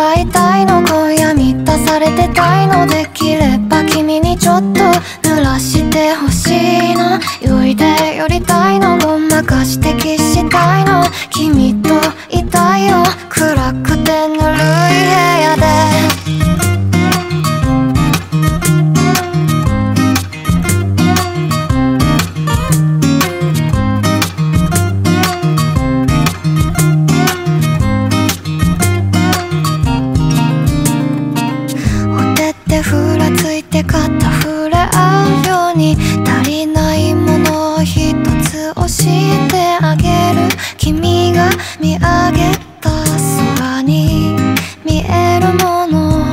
らいたいの今夜満たされてたいのできれば君にちょっと濡らしてほしいの酔いで寄りたいのごまかしてキ肩触れ合うように足りないものを一つ教えてあげる君が見上げた空に見えるもの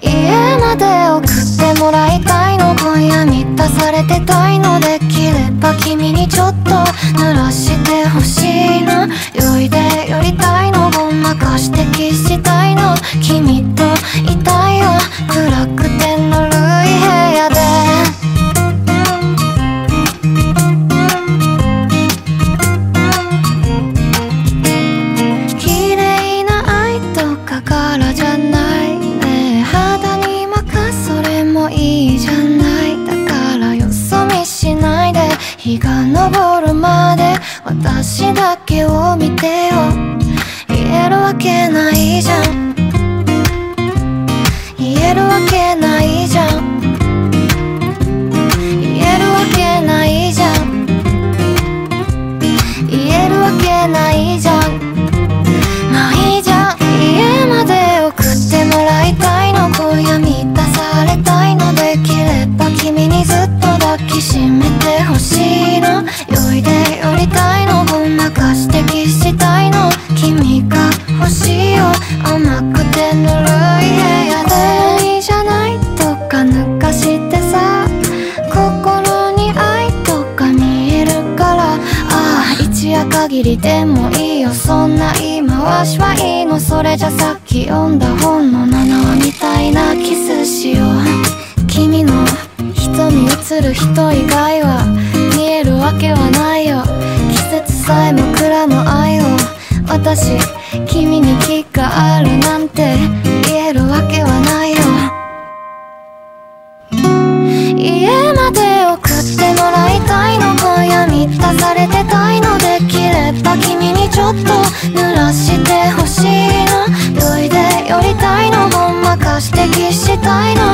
家まで送ってもらいたいの今夜満たされてたいのできれば君にちょっと私だけを見てよ。言えるわけないじゃん。言えるわけないじゃん。言えるわけないじゃん。言えるわけないじゃん。ないじゃん。家まで送ってもらいたいの。今夜満たされたいの。できれば君にずっと抱きしめてほしいの。酔いで寄りたいの。ごまかしたいの君が欲しいよ甘くてぬるい部屋でいいじゃないとか抜かしてさ心に愛とか見えるからああ一夜限りでもいいよそんな言い回しはいいのそれじゃさっき読んだ本の7話みたいなキスしよう君の瞳映る人以外は見えるわけはないよさえも蔵の愛を私君に気があるなんて言えるわけはないよ。家まで送ってもらいたいの今夜満たされてたいのできれば君にちょっと濡らしてほしいの。どいで寄りたいのほんまかしてしたいの。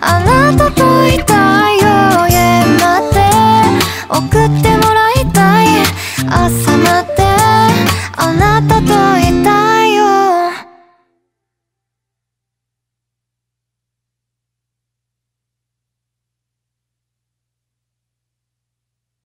あなたといたいようえ夜まて送ってもらいたい。朝まであなたと